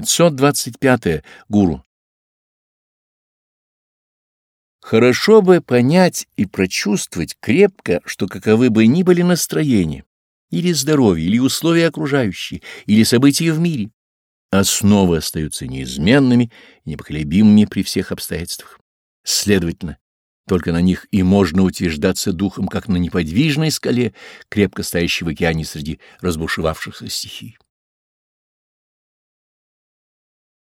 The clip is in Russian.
525. -е. Гуру. Хорошо бы понять и прочувствовать крепко, что каковы бы ни были настроения, или здоровье, или условия окружающие, или события в мире, основы остаются неизменными и непоколебимыми при всех обстоятельствах. Следовательно, только на них и можно утверждаться духом, как на неподвижной скале, крепко стоящей в океане среди разбушевавшихся стихий.